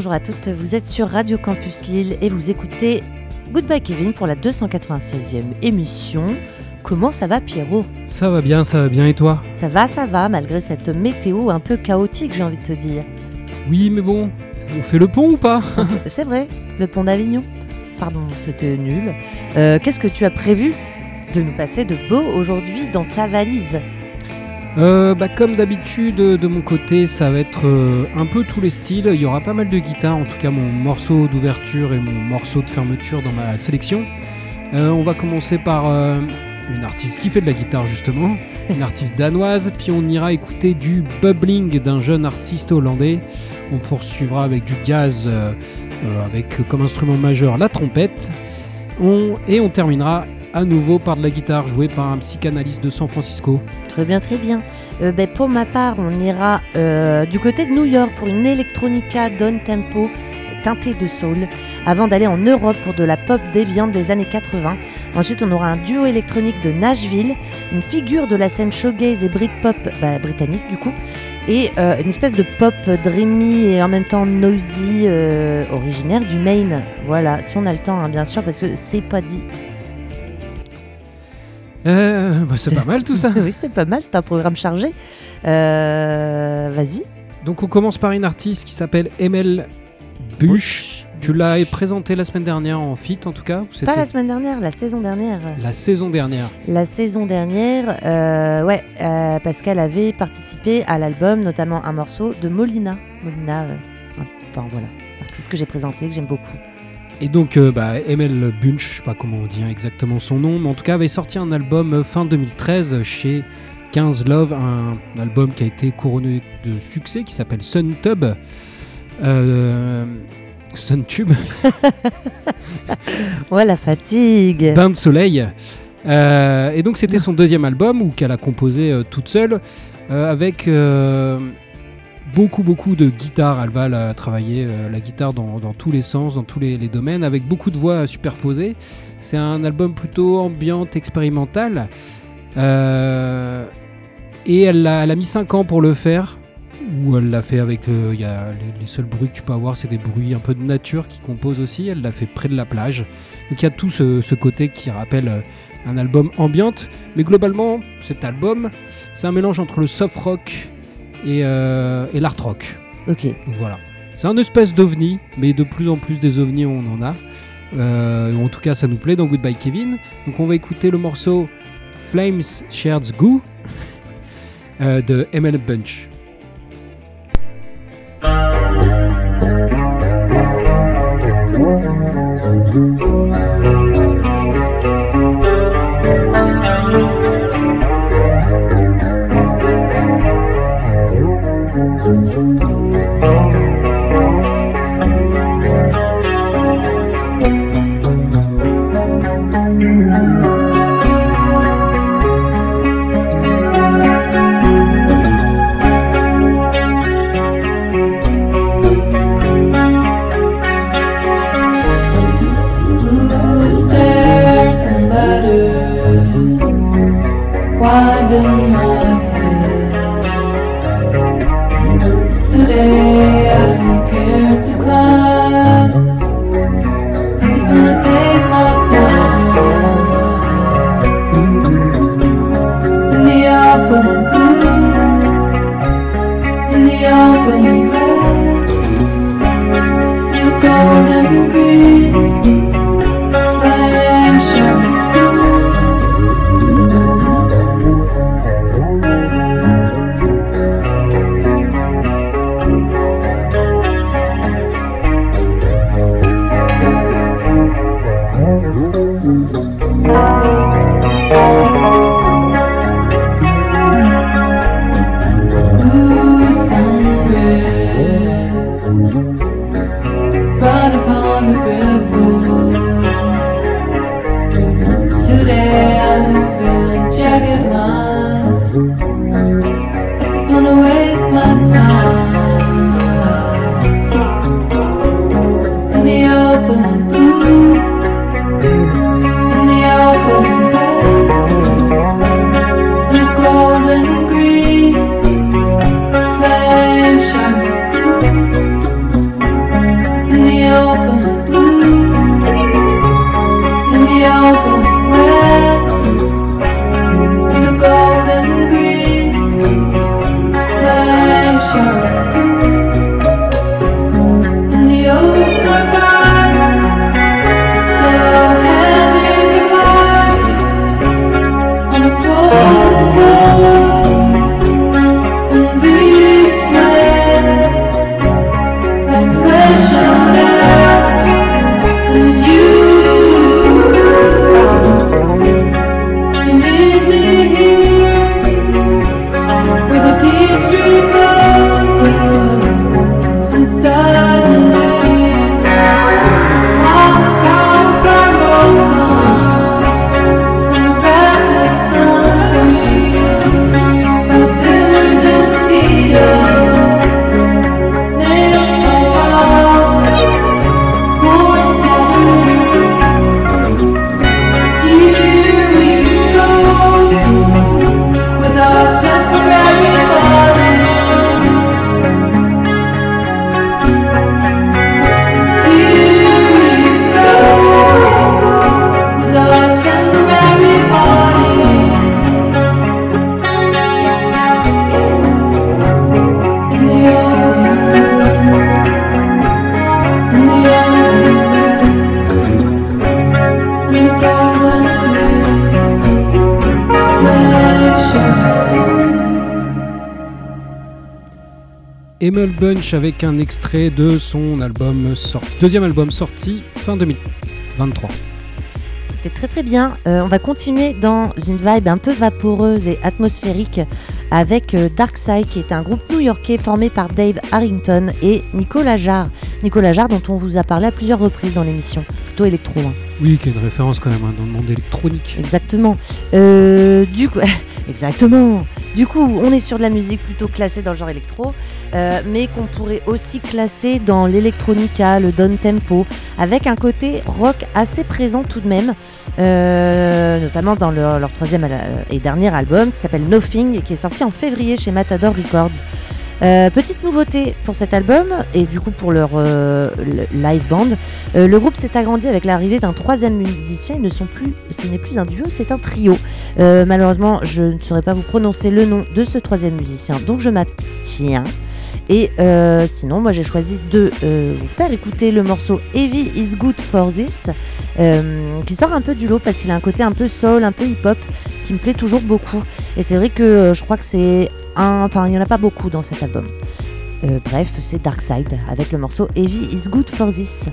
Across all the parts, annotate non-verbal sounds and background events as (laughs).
bonjour à toutes. Vous êtes sur Radio Campus Lille et vous écoutez Goodbye Kevin pour la 296e émission. Comment ça va Pierrot? Ça va bien, ça va bien et toi? Ça va, ça va, malgré cette météo un peu chaotique j'ai envie de te dire. Oui mais bon, on fait le pont ou pas? (laughs) C'est vrai, le pont d'Avignon. Pardon, c'était nul. Euh, Qu'est-ce que tu as prévu de nous passer de beau aujourd'hui dans ta valise? Euh, bah, Comme d'habitude, de mon côté, ça va être euh, un peu tous les styles. Il y aura pas mal de guitares, en tout cas mon morceau d'ouverture et mon morceau de fermeture dans ma sélection. Euh, on va commencer par une artiste qui fait de la guitare justement, (laughs) une artiste danoise, puis on ira écouter du bubbling d'un jeune artiste hollandais. On poursuivra avec du jazz avec comme instrument majeur la trompette. On- et on terminera à nouveau par de la guitare jouée par un psychanalyste de San Francisco. Très bien, très bien. Euh, ben, pour ma part, on ira euh, du côté de New York pour une electronica down tempo teintée de soul, avant d'aller en Europe pour de la pop déviante des années 80. Ensuite, on aura un duo électronique de Nashville, une figure de la scène shoegaze et Britpop bah, britannique du coup, et euh, une espèce de pop dreamy et en même temps noisy originaire du Maine. Voilà, si on a le temps, hein, bien sûr, parce que c'est pas dit. Euh, bah, c'est pas mal tout ça. (laughs) oui, c'est pas mal, c'est un programme chargé. Euh, Vas-y. Donc on commence par une artiste qui s'appelle Emel Bush. Tu l'as présenté la semaine dernière en fit en tout cas. Pas la semaine dernière, la saison dernière. la saison dernière. La saison dernière, euh, ouais, euh, parce qu'elle avait participé à l'album, notamment un morceau de Molina. Molina, euh, enfin voilà, artiste que j'ai présenté, que j'aime beaucoup. Et donc euh, bah, Emel Bunch, je sais pas comment on dit exactement son nom, mais en tout cas avait sorti un album euh, fin 2013 chez 15 Love, un, album qui a été couronné de succès qui s'appelle Sun Tub. Euh, Sun Tube, (laughs) Ouais, la fatigue. Bain de soleil. Euh, et donc c'était son deuxième album ou qu'elle a composé toute seule avec beaucoup beaucoup de guitare. Elle va la- travailler euh, la guitare dans, tous les sens, dans tous les, domaines, avec beaucoup de voix superposées. C'est un album plutôt ambiante, expérimental. Euh, et elle a, mis 5 ans pour le faire. Ou elle l'a fait avec. euh, y a, les, seuls bruits que tu peux avoir, c'est des bruits un peu de nature qui composent aussi. Elle l'a fait près de la plage. Donc il y a tout ce, ce côté qui rappelle un album ambiante. Mais globalement, cet album, c'est un mélange entre le soft rock et, euh, et l'art rock. Ok. Donc voilà. C'est un espèce d'ovni, mais de plus en plus des ovnis on en a. Euh, en tout cas, ça nous plaît dans Goodbye Kevin. Donc on va écouter le morceau Flames Shares Goo (laughs) euh, de ML Bunch. Emil Bunch avec un extrait de son album sorti, deuxième album sorti fin 2023. C'était très très bien. Euh, on va continuer dans une vibe un peu vaporeuse et atmosphérique avec euh, Darkside, qui est un groupe new-yorkais formé par Dave Harrington et Nicolas Jarre. Nicolas Jarre, dont on vous a parlé à plusieurs reprises dans l'émission, plutôt électro. hein. Oui, qui est une référence quand même hein, dans le monde électronique. Exactement. Euh, du coup, (laughs) exactement. Du coup, on est sur de la musique plutôt classée dans le genre électro, euh, mais qu'on pourrait aussi classer dans l'électronica, le down tempo, avec un côté rock assez présent tout de même, euh, notamment dans leur, troisième al- et dernier album qui s'appelle Nothing et qui est sorti en février chez Matador Records. Euh, petite nouveauté pour cet album et du coup pour leur euh, le- live band, euh, le groupe s'est agrandi avec l'arrivée d'un troisième musicien. Ils ne sont plus, ce n'est plus un duo, c'est un trio. Euh, malheureusement, je ne saurais pas vous prononcer le nom de ce troisième musicien, donc je m'abstiens. Et euh, sinon, moi j'ai choisi de euh, vous faire écouter le morceau Heavy is Good for This, euh, qui sort un peu du lot parce qu'il a un côté un peu soul, un peu hip-hop, qui me plaît toujours beaucoup. Et c'est vrai que je crois que c'est un. Enfin, il n'y en a pas beaucoup dans cet album. Bref, c'est Darkside avec le morceau Heavy is Good for This.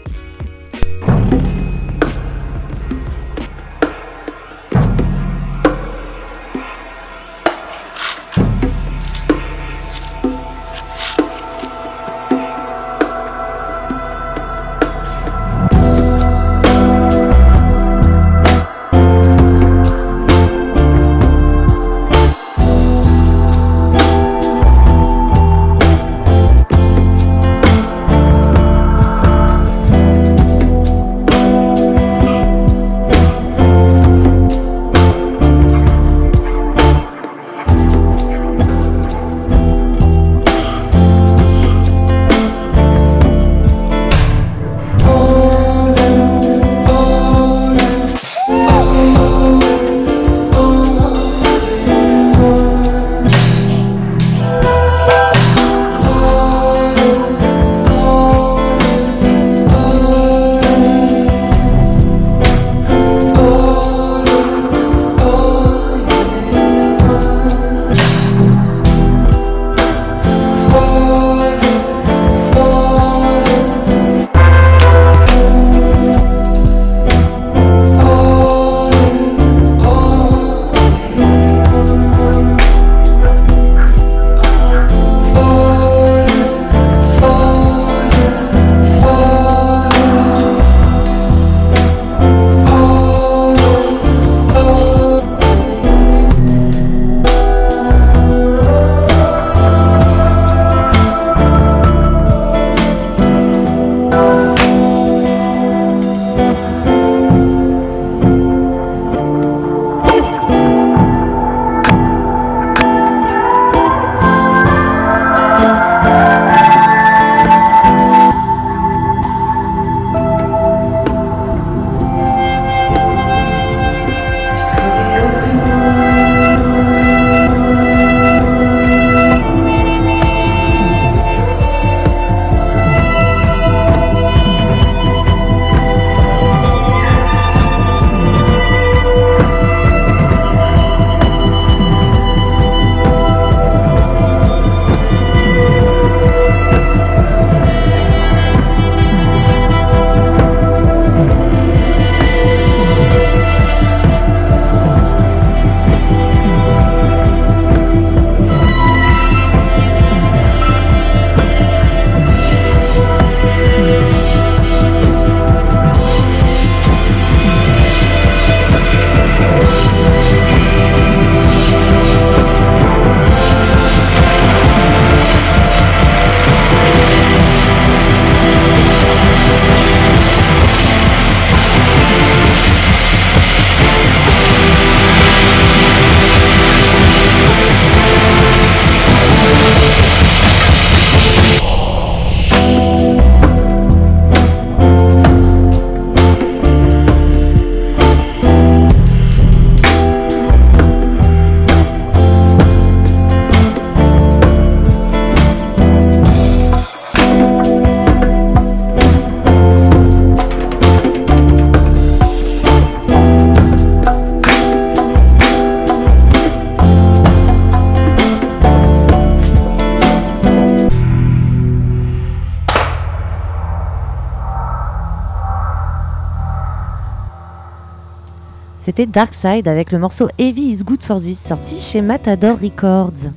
C'était Dark Side avec le morceau Heavy is Good for This, sorti chez Matador Records.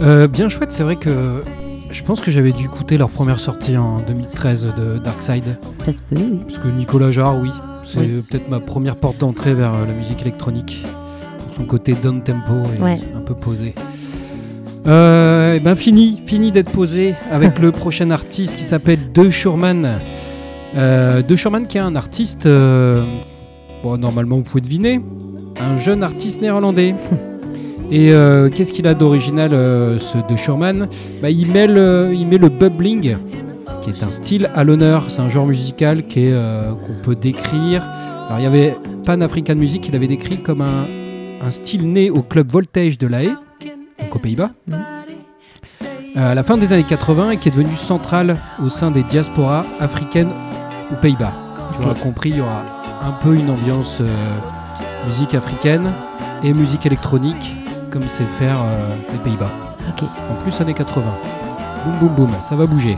Euh, bien chouette, c'est vrai que je pense que j'avais dû écouter leur première sortie en 2013 de Darkside. Ça se peut, oui. Parce que Nicolas Jarre, oui, c'est Oui. peut-être ma première porte d'entrée vers euh, la musique électronique. Pour son côté down tempo et Ouais. un peu posé. Euh, et ben fini, fini d'être posé avec le prochain artiste qui s'appelle De Shurman. Euh, de Shurman qui est un artiste, euh, bon, normalement vous pouvez deviner, un jeune artiste néerlandais. (laughs) Et euh, qu'est-ce qu'il a d'original, euh, ce De Shurman bah, il, met le bubbling, qui est un style à l'honneur. C'est un genre musical euh, qu'on peut décrire. Alors il y avait Pan African Music, il avait décrit comme un, un style né au club Voltage de La Haye, donc aux Pays-Bas, Mhm. euh, à la fin des années 80 et qui est devenu central au sein des diasporas africaines aux Pays-Bas. Tu auras compris, il y aura un peu une ambiance euh, musique africaine et musique électronique, comme c'est faire euh, les Pays-Bas. En plus, années 80. Boum, boum, boum, ça va bouger.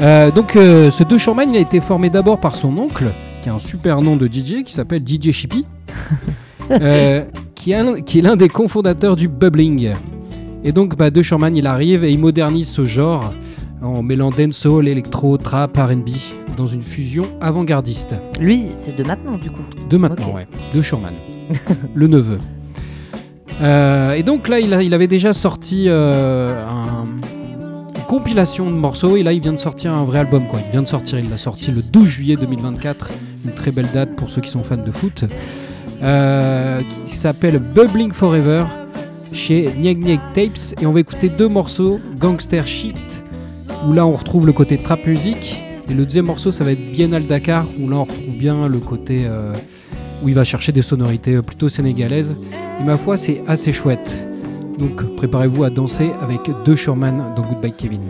Euh, donc, ce De il a été formé d'abord par son oncle, qui a un super nom de DJ, qui s'appelle DJ Chippy, (laughs) qui, est un- qui est l'un des cofondateurs du bubbling. Et donc, bah, De il arrive et il modernise ce genre en mêlant dancehall, électro, trap, R&B dans une fusion avant-gardiste. Lui, c'est de maintenant, du coup. De maintenant, ouais. De Shurman. (laughs) le neveu. Euh, et donc là, il, a- il avait déjà sorti euh, un- une compilation de morceaux et là, il vient de sortir un vrai album. Quoi. Il vient de sortir, il l'a sorti le 12 juillet 2024. Une très belle date pour ceux qui sont fans de foot. Euh, qui s'appelle Bubbling Forever chez Nieg Nieg Tapes. Et on va écouter deux morceaux, Gangster Shit, où là, on retrouve le côté trap music. Et le deuxième morceau, ça va être Biennale Dakar, où là, on retrouve bien le côté euh, où il va chercher des sonorités euh, plutôt sénégalaises. Et ma foi, c'est assez chouette. Donc préparez-vous à danser avec deux Sherman dans Goodbye Kevin.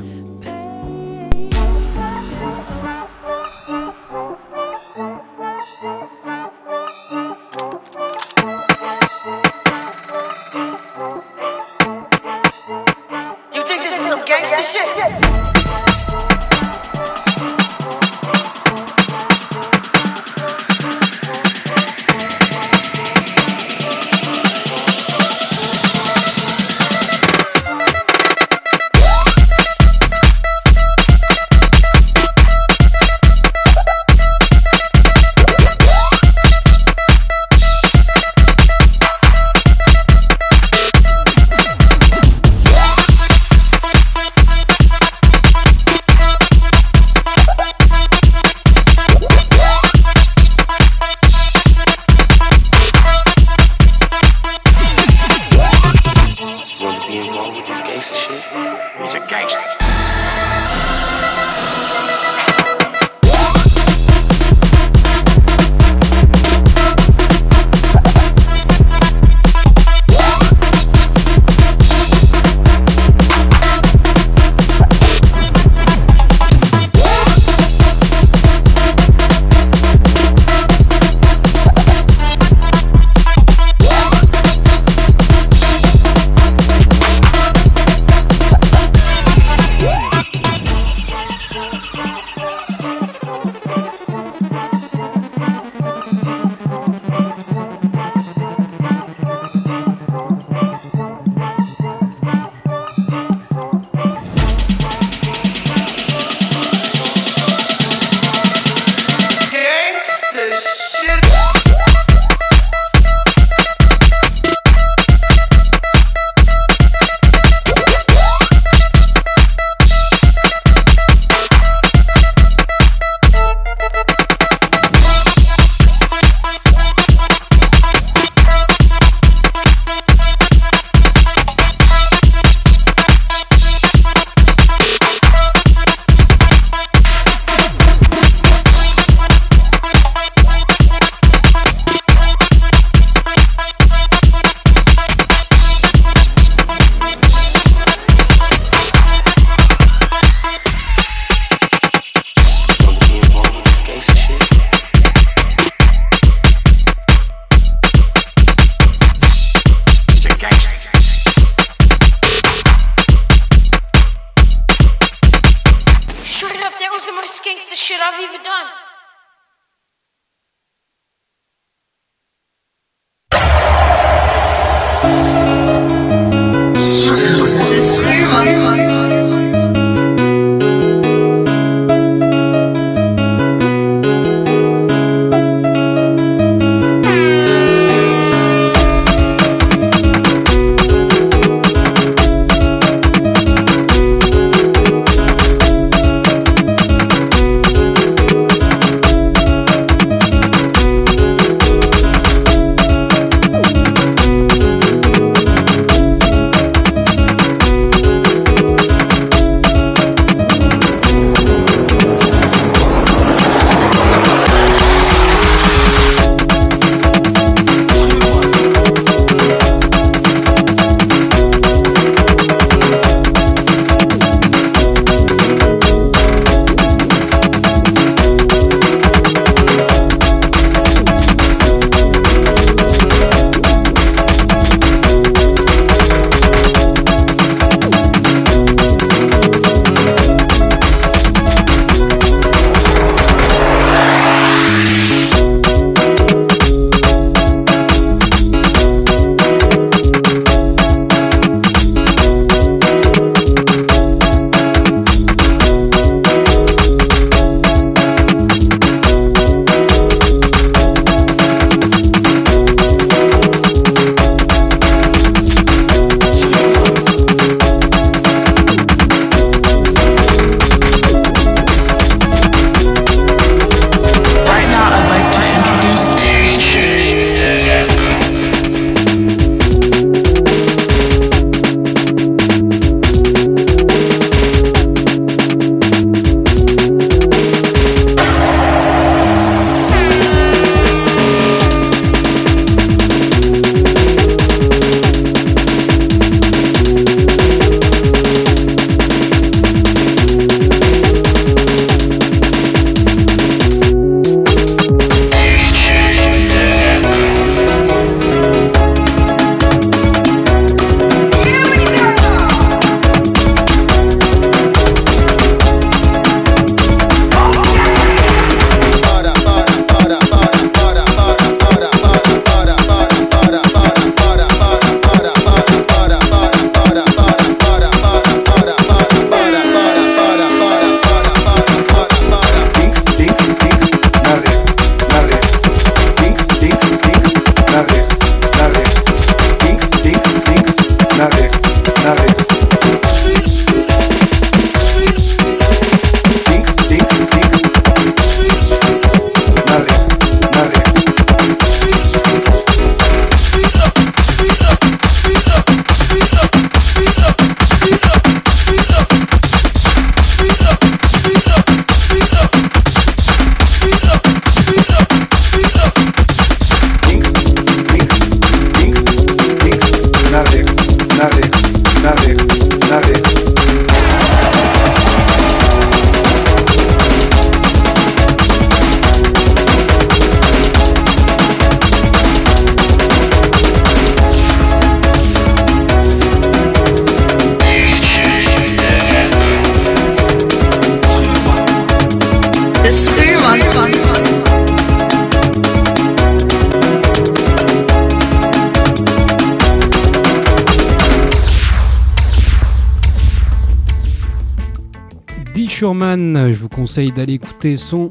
conseille d'aller écouter son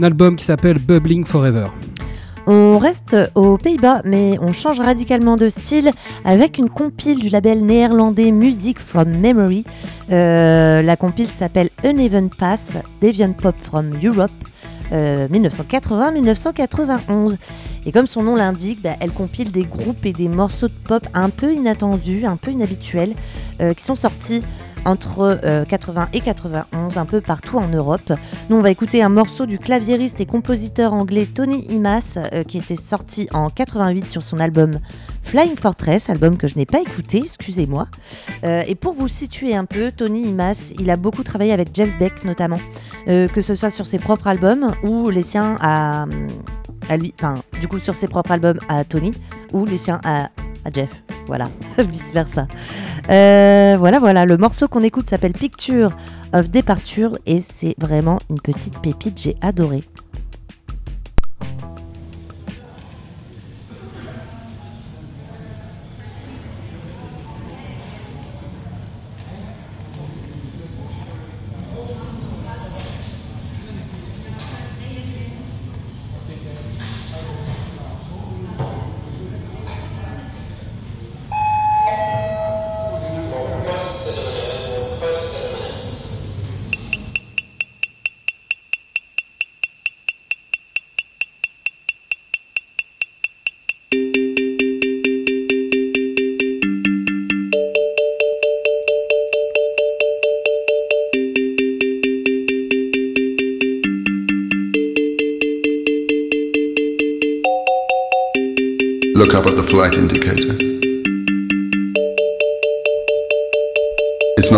album qui s'appelle Bubbling Forever. On reste aux Pays-Bas, mais on change radicalement de style avec une compile du label néerlandais Music from Memory. Euh, la compile s'appelle Uneven Pass, Deviant Pop from Europe. Euh, 1980-1991. Et comme son nom l'indique, bah, elle compile des groupes et des morceaux de pop un peu inattendus, un peu inhabituels, euh, qui sont sortis entre euh, 80 et 91 un peu partout en Europe. Nous on va écouter un morceau du claviériste et compositeur anglais Tony Imas euh, qui était sorti en 88 sur son album Flying Fortress, album que je n'ai pas écouté, excusez-moi. Euh, et pour vous situer un peu, Tony Imas, il a beaucoup travaillé avec Jeff Beck notamment, que ce soit sur ses propres albums ou les siens à, lui, enfin du coup sur ses propres albums à Tony ou les siens à Jeff. Voilà, (laughs) vice versa. Euh, voilà, voilà. Le morceau qu'on écoute s'appelle Picture of Departure et c'est vraiment une petite pépite. J'ai adoré.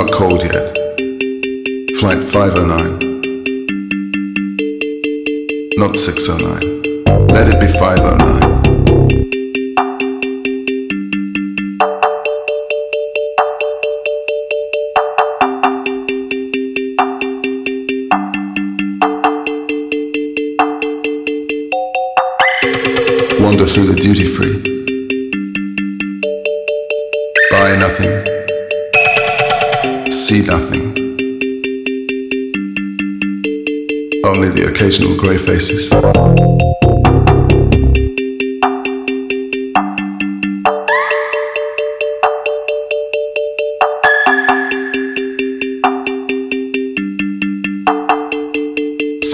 not cold yet. Flight 509. Not 609. Let it be 509.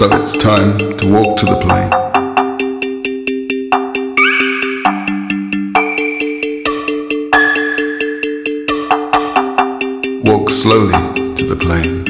so it's time to walk to the plane. Walk slowly to the plane.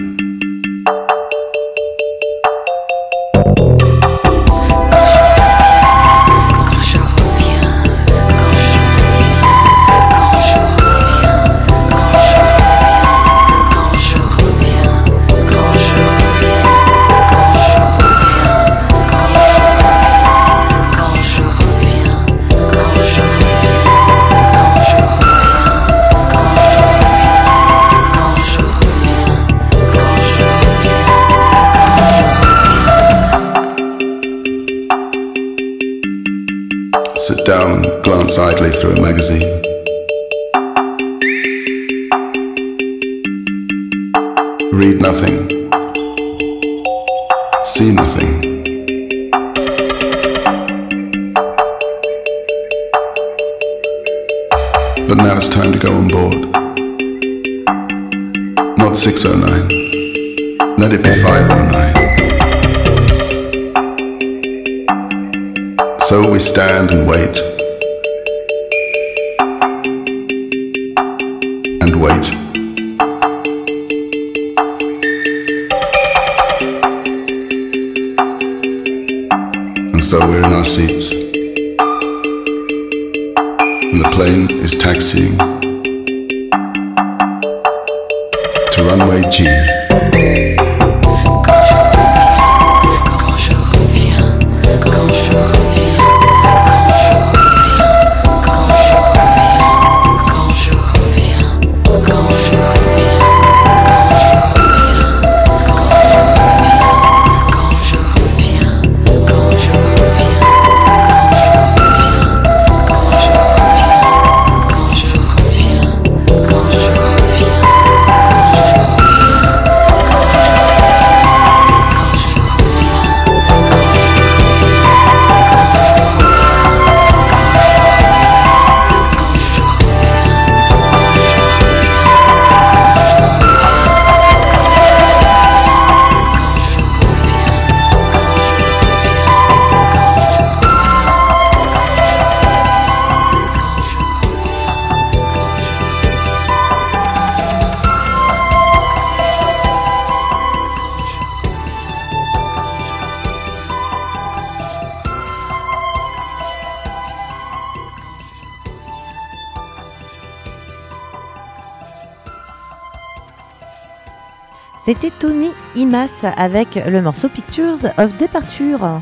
C'était Tony Imas avec le morceau Pictures of Departure.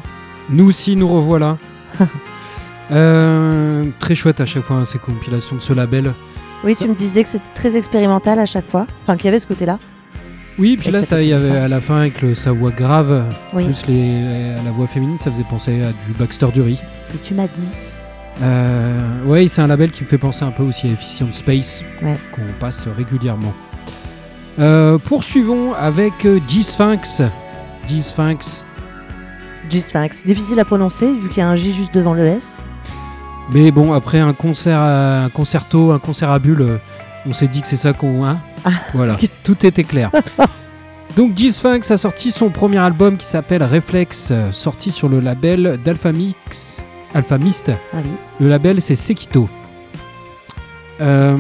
Nous aussi, nous revoilà. (laughs) Euh, très chouette à chaque fois hein, ces compilations de ce label. Oui, Ça- tu me disais que c'était très expérimental à chaque fois. Enfin, qu'il y avait ce côté-là. Oui, puis là, ça il y avait à la fin avec le, sa voix grave, Oui. plus les, la voix féminine, ça faisait penser à du Baxter Dury. C'est ce que tu m'as dit. Euh, ouais, c'est un label qui me fait penser un peu aussi à Efficient Space, Ouais. qu'on passe régulièrement. Euh, poursuivons avec euh, G-Sphinx. G-Sphinx. G-Sphinx. Difficile à prononcer vu qu'il y a un J juste devant le S. Mais bon, après un concert, à- un concerto, un concert à bulle, euh, on s'est dit que c'est ça qu'on. Hein Ah, voilà, (laughs) tout était clair. Donc G-Sphinx a sorti son premier album qui s'appelle Reflex, euh, sorti sur le label d'Alpha Mix, Alpha Mist. Ah oui. Le label c'est Sekito. Euh,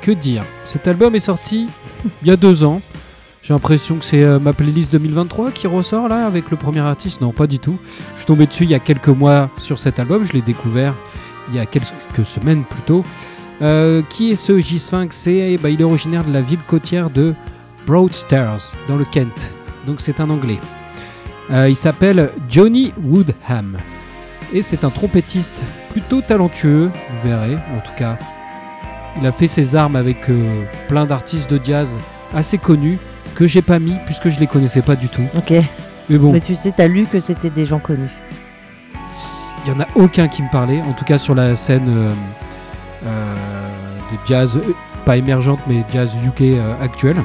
que dire? Cet album est sorti il y a deux ans. J'ai l'impression que c'est euh, ma playlist 2023 qui ressort là avec le premier artiste. Non, pas du tout. Je suis tombé dessus il y a quelques mois sur cet album. Je l'ai découvert il y a quelques semaines plus tôt. Euh, qui est ce J-Sphinx? C'est- bah, Il est originaire de la ville côtière de Broadstairs, dans le Kent. Donc c'est un anglais. Euh, il s'appelle Johnny Woodham. Et c'est un trompettiste plutôt talentueux, vous verrez en tout cas. Il a fait ses armes avec euh, plein d'artistes de jazz assez connus que j'ai pas mis puisque je les connaissais pas du tout. Ok. Mais bon, Mais tu sais, t'as lu que c'était des gens connus. il y en a aucun qui me parlait, en tout cas sur la scène euh, euh, de jazz, pas émergente mais jazz UK actuelle.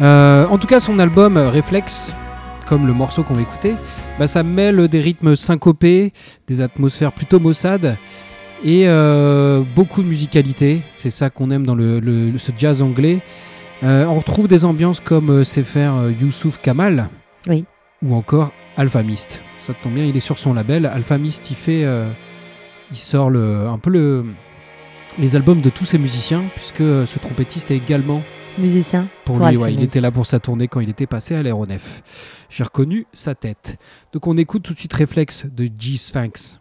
En tout cas, son album Reflex, comme le morceau qu'on va écouter, bah, ça mêle des rythmes syncopés, des atmosphères plutôt maussades et euh, beaucoup de musicalité. C'est ça qu'on aime dans le, le- ce jazz anglais. Euh, on retrouve des ambiances comme euh, sait faire euh, Youssouf Kamal Oui. ou encore Alpha Mist. Ça tombe bien, il est sur son label. Alpha Mist, il fait, il sort le, un peu le, les albums de tous ces musiciens, puisque ce trompettiste est également Musicien. pour, Pour lui, ouais, il était là pour sa tournée quand il était passé à l'aéronef. J'ai reconnu sa tête. Donc on écoute tout de suite Réflexe de G Sphinx.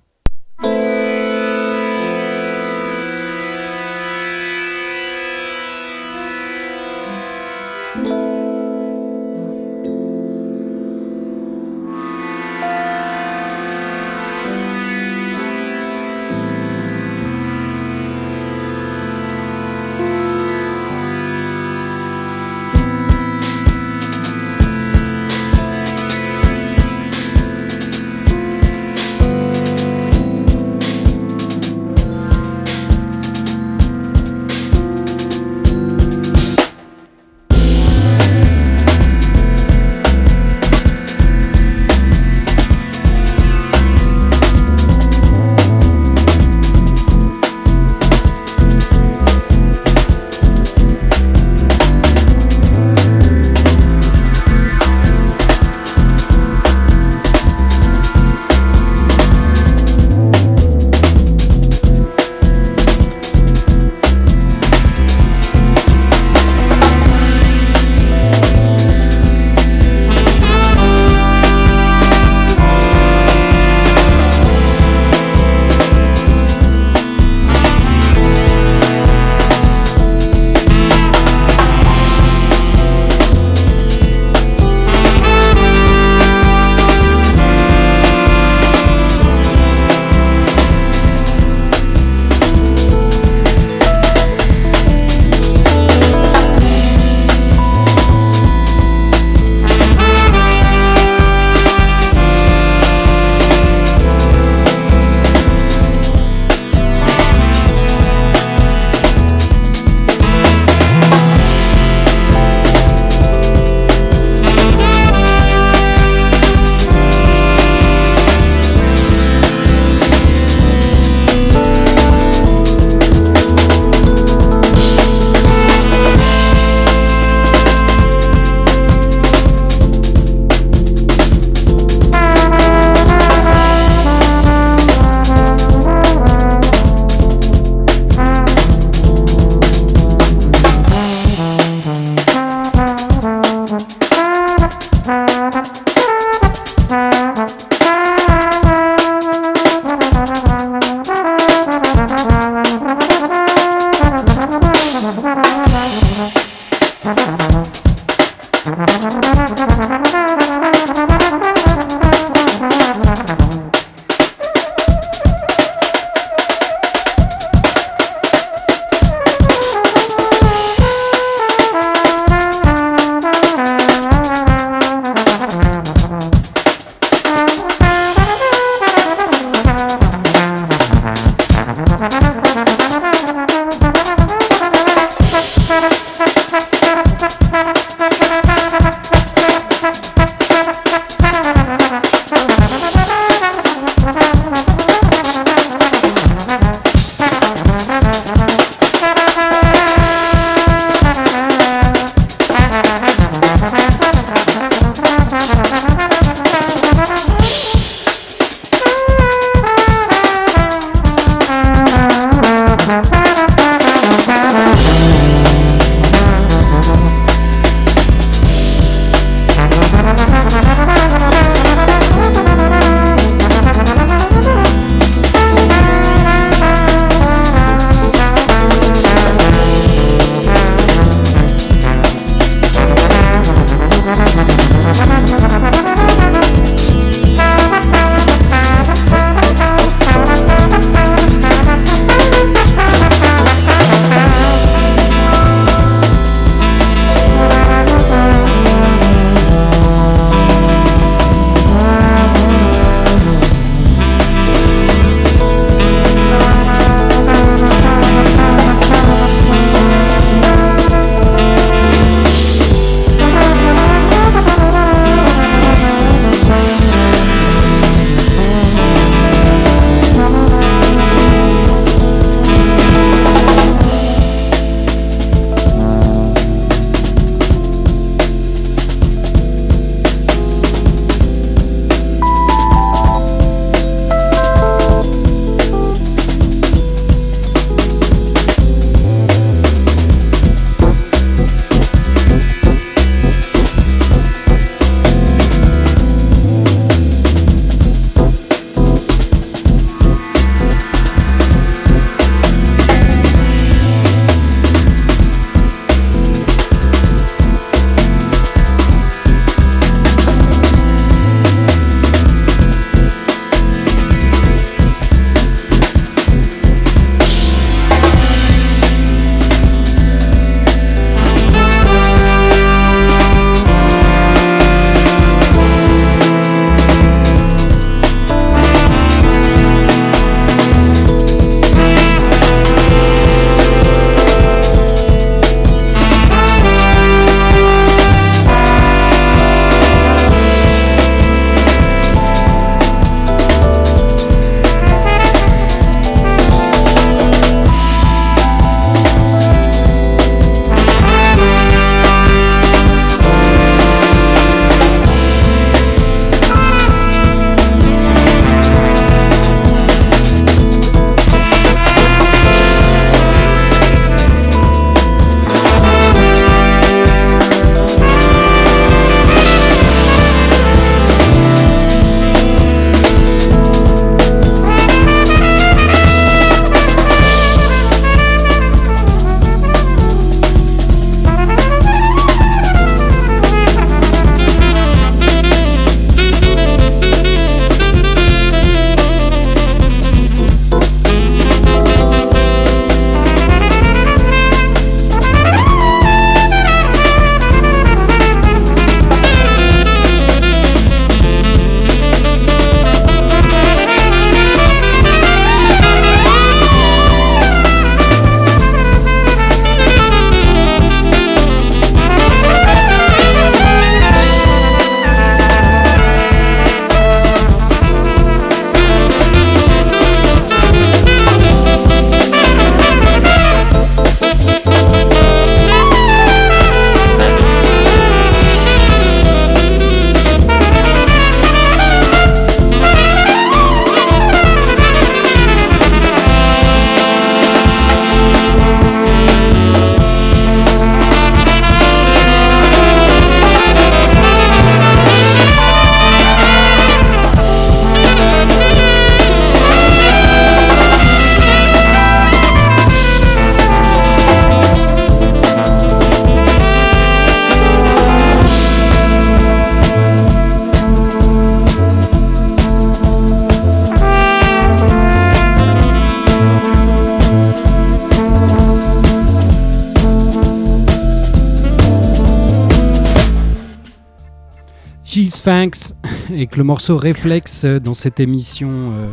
Sphinx (laughs) avec le morceau Réflexe euh, dans cette émission euh,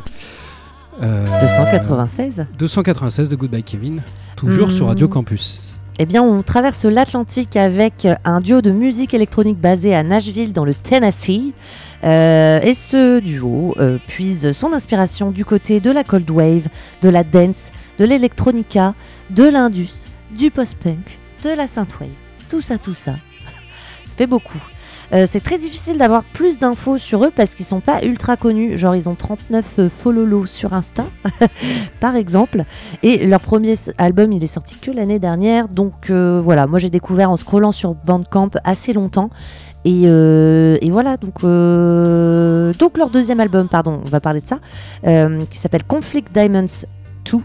euh, 296 296 de Goodbye Kevin, toujours sur Hmm. Radio Campus. Eh bien, on traverse l'Atlantique avec un duo de musique électronique basé à Nashville, dans le Tennessee. Euh, et ce duo euh, puise son inspiration du côté de la cold wave, de la dance, de l'électronica, de l'indus, du post-punk, de la synthwave. Tout ça, tout ça. (laughs) ça fait beaucoup. Euh, c'est très difficile d'avoir plus d'infos sur eux parce qu'ils sont pas ultra connus. Genre, ils ont 39 euh, follow sur Insta, (laughs) par exemple. Et leur premier album, il est sorti que l'année dernière. Donc euh, voilà, moi j'ai découvert en scrollant sur Bandcamp assez longtemps. Et, euh, voilà, donc, donc leur deuxième album, pardon, on va parler de ça, qui s'appelle Conflict Diamonds 2.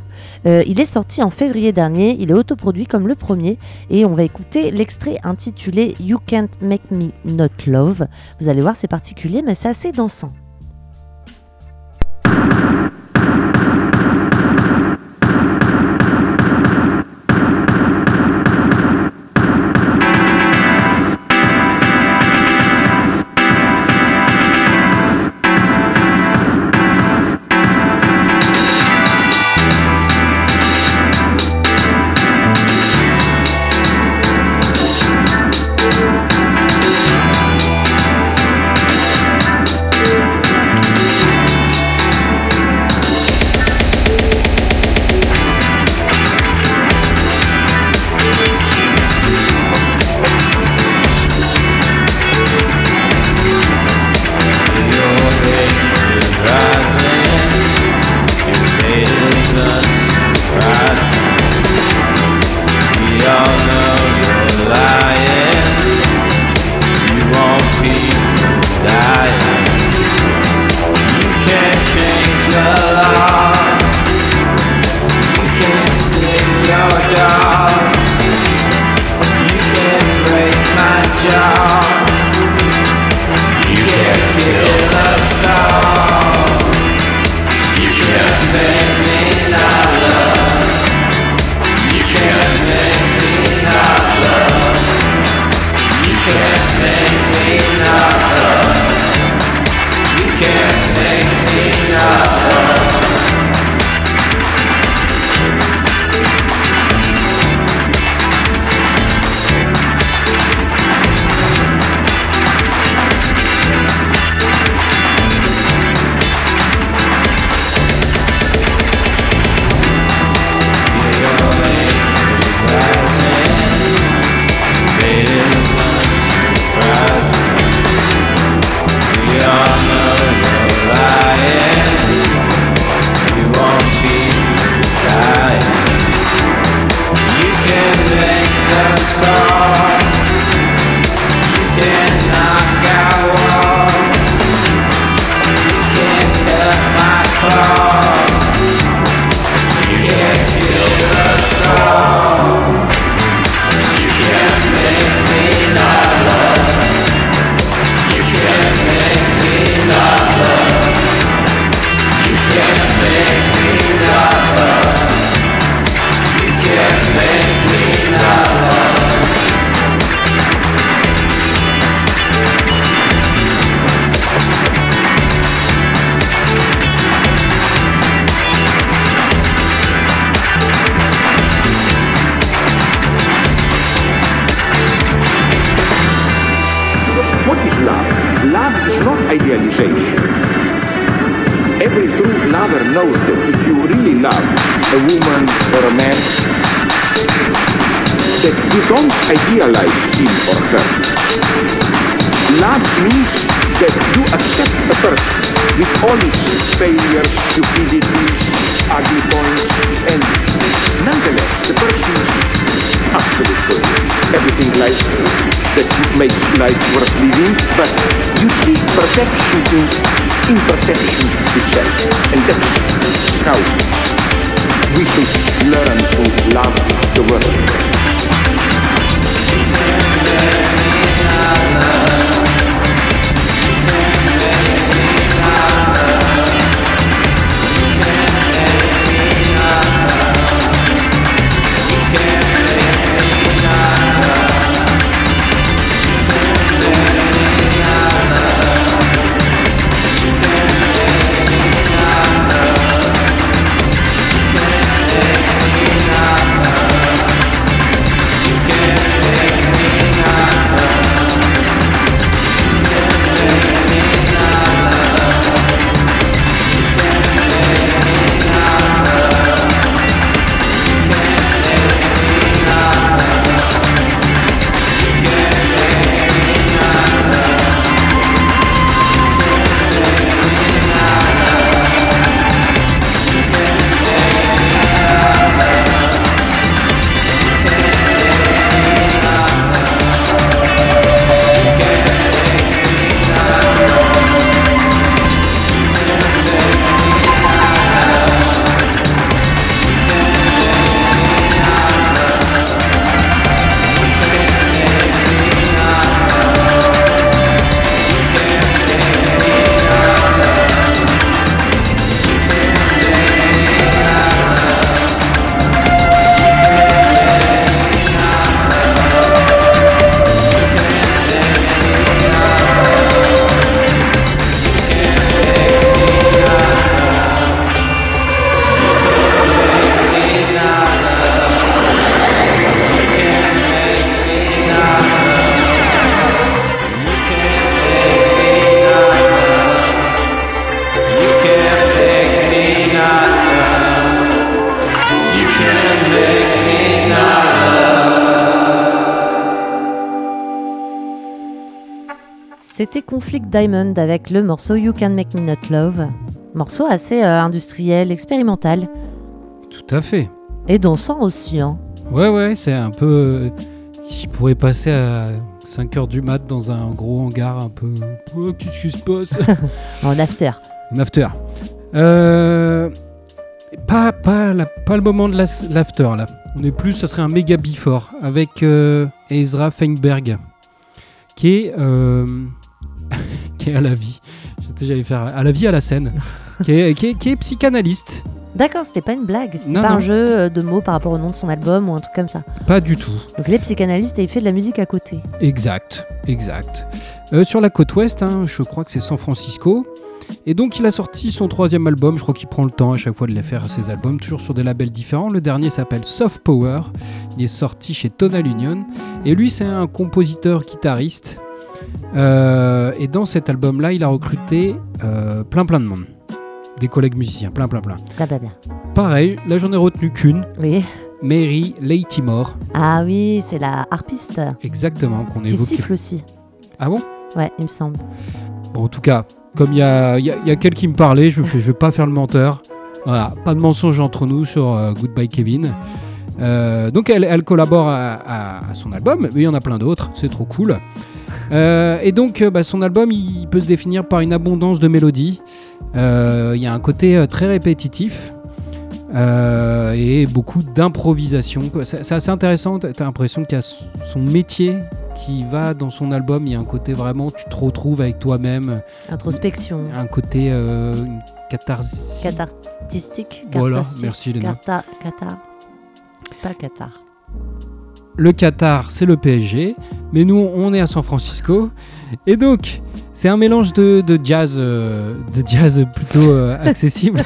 Euh, il est sorti en février dernier, il est autoproduit comme le premier. Et on va écouter l'extrait intitulé You Can't Make Me Not Love. Vous allez voir, c'est particulier, mais c'est assez dansant. Makes life worth living, but you see perfection in imperfection itself. And that's how we should learn to love the world. Diamond avec le morceau You Can Make Me Not Love. Morceau assez euh, industriel, expérimental Tout à fait. et dansant aussi. hein. Ouais, ouais, c'est un peu. euh, S'il pourrait passer à 5h du mat dans un gros hangar un peu. Oh, Qu'est-ce qui se passe? (laughs) En after. En after. Euh, pas, pas, la- pas le moment de l'after là. On est plus, ça serait un méga before avec euh, Ezra Feinberg qui est, euh, qui est à la vie. J'allais faire à la vie à la scène. (laughs) qui, est, qui, est, qui est psychanalyste. D'accord, c'était pas une blague, c'était pas non. un jeu euh, de mots par rapport au nom de son album ou un truc comme ça. Pas du tout. Donc il est psychanalyste et il fait de la musique à côté. Exact, exact. Euh, sur la côte ouest, hein, je crois que c'est San Francisco. Et donc il a sorti son troisième album, je crois qu'il prend le temps à chaque fois de les faire ses albums, toujours sur des labels différents. Le dernier s'appelle Soft Power, il est sorti chez Tonal Union. Et lui c'est un compositeur guitariste. Euh, et dans cet album-là, il a recruté euh, plein plein de monde. Des collègues musiciens, plein plein plein. Blablabla. Pareil, là j'en ai retenu qu'une, Oui. Mary Lattimore, Ah oui, c'est la harpiste exactement, qu'on qui évoquait. siffle aussi. Ah bon? Ouais, il me semble. Bon, en tout cas, comme il y a, il y a- y a quelqu'un qui me parlait, je ne vais pas faire le menteur. Voilà, pas de mensonge entre nous sur euh, Goodbye Kevin. Donc elle, elle collabore à, à- à son album, mais il y en a plein d'autres, c'est trop cool. Euh, et donc euh, bah, son album, il peut se définir par une abondance de mélodies. Euh, Il y a un côté très répétitif. euh, et beaucoup d'improvisation. C'est assez intéressant, tu as l'impression qu'il y a son métier qui va dans son album, il y a un côté vraiment, tu te retrouves avec toi-même, Introspection. un côté euh, une catharsis. Cathartistique. Voilà, merci, Léna. Cata- Cathar. Pas Qatar. Le Qatar, c'est le PSG, mais nous, on est à San Francisco. Et donc, c'est un mélange de, de jazz, euh, de jazz plutôt euh, accessible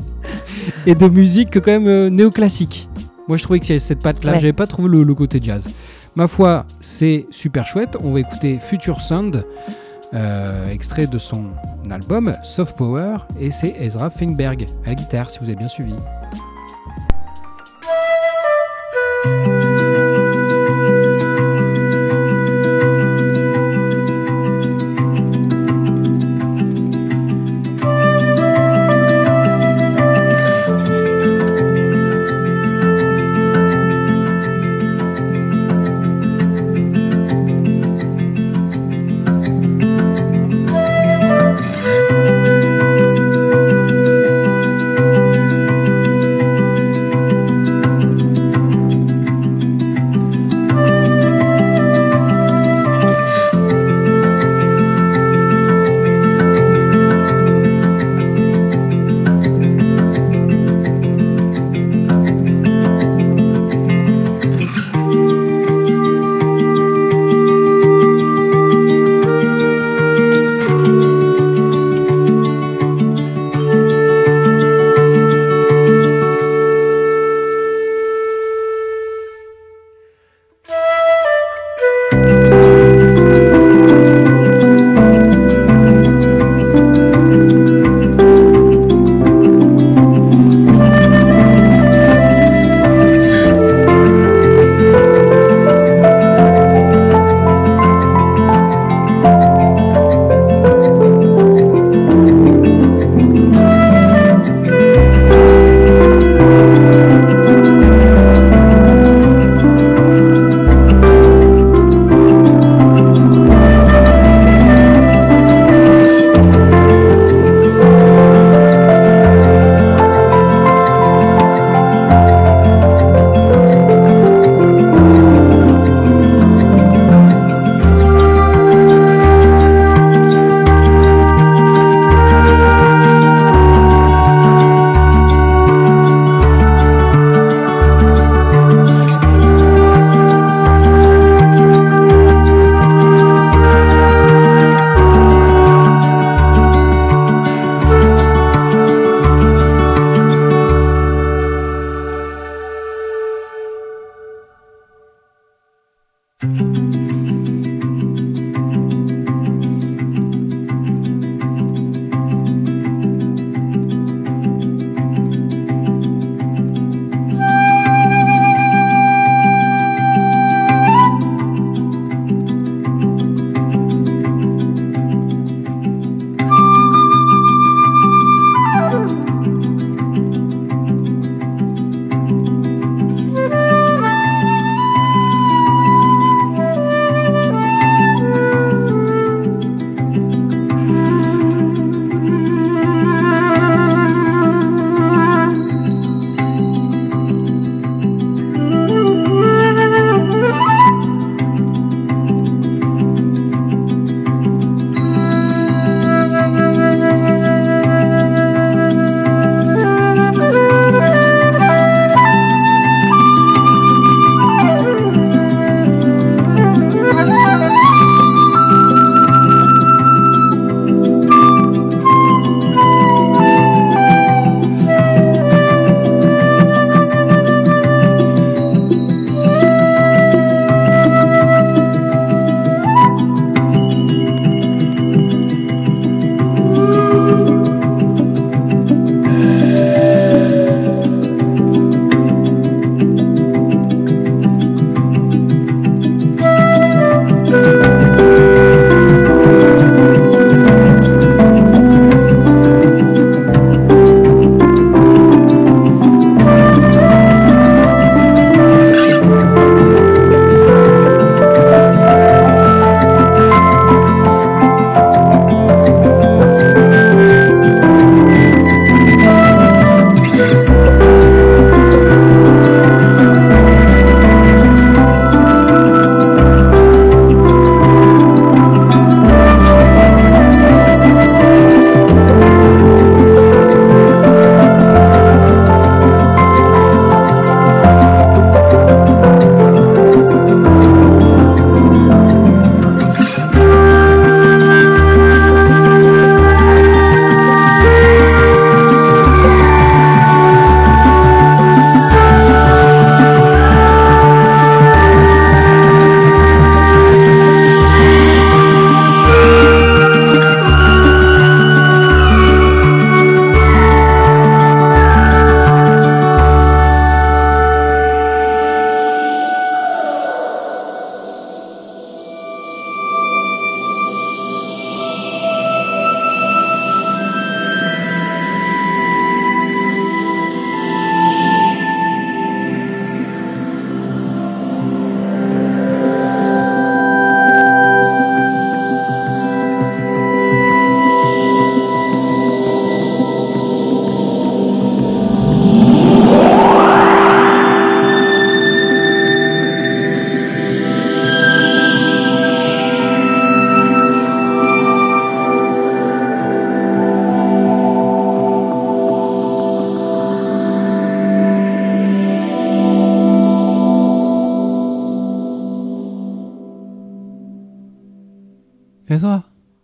(laughs) et de musique quand même euh, néoclassique. Moi, je trouvais que cette patte-là, Ouais. j'avais pas trouvé le, le côté jazz. Ma foi, c'est super chouette. On va écouter Future Sound, extrait de son album Soft Power, et c'est Ezra Feinberg à la guitare, si vous avez bien suivi.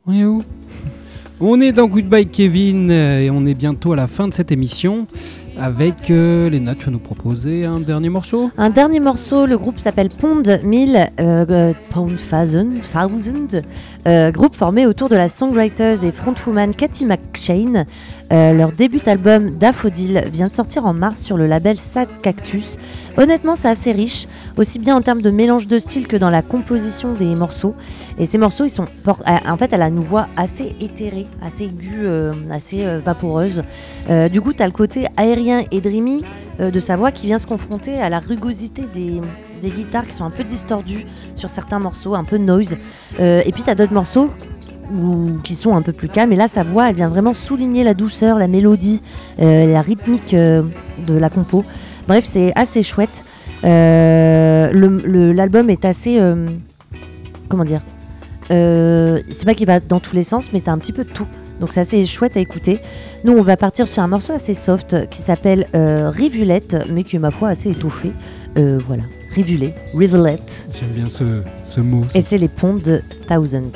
On est où On est dans Goodbye Kevin euh, et on est bientôt à la fin de cette émission avec euh, tu vas nous proposer un dernier morceau Un dernier morceau, le groupe s'appelle Pond 1000, euh, euh, Pound Thousand, Thousand, groupe formé autour de la songwriter et frontwoman Cathy McShane. Euh, leur début album Daffodil vient de sortir en mars sur le label Sad Cactus. Honnêtement, c'est assez riche, aussi bien en termes de mélange de styles que dans la composition des morceaux. Et ces morceaux, ils sont euh, en fait, elle a une voix assez éthérée, assez aiguë, euh, assez euh, vaporeuse. Du coup, tu as le côté aérien et dreamy de sa voix qui vient se confronter à la rugosité des, des guitares qui sont un peu distordues sur certains morceaux, un peu noise. Et puis, tu as d'autres morceaux où- qui sont un peu plus calmes. Et là, sa voix, elle vient vraiment souligner la douceur, la mélodie, euh, la rythmique euh, de la compo. Bref, c'est assez chouette. Euh, L'album est assez. comment dire C'est pas qu'il va dans tous les sens, mais t'as un petit peu de tout. Donc c'est assez chouette à écouter. Nous, on va partir sur un morceau assez soft qui s'appelle euh, Rivulette, mais qui est ma foi assez étoffé. Euh, voilà, Rivulet, Rivulet. J'aime bien ce, ce mot. Et c'est les ponts de Thousand.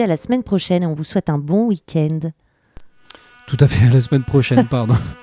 Dit à la semaine prochaine et on vous souhaite un bon week-end. Tout à fait, à la semaine prochaine, pardon. (laughs)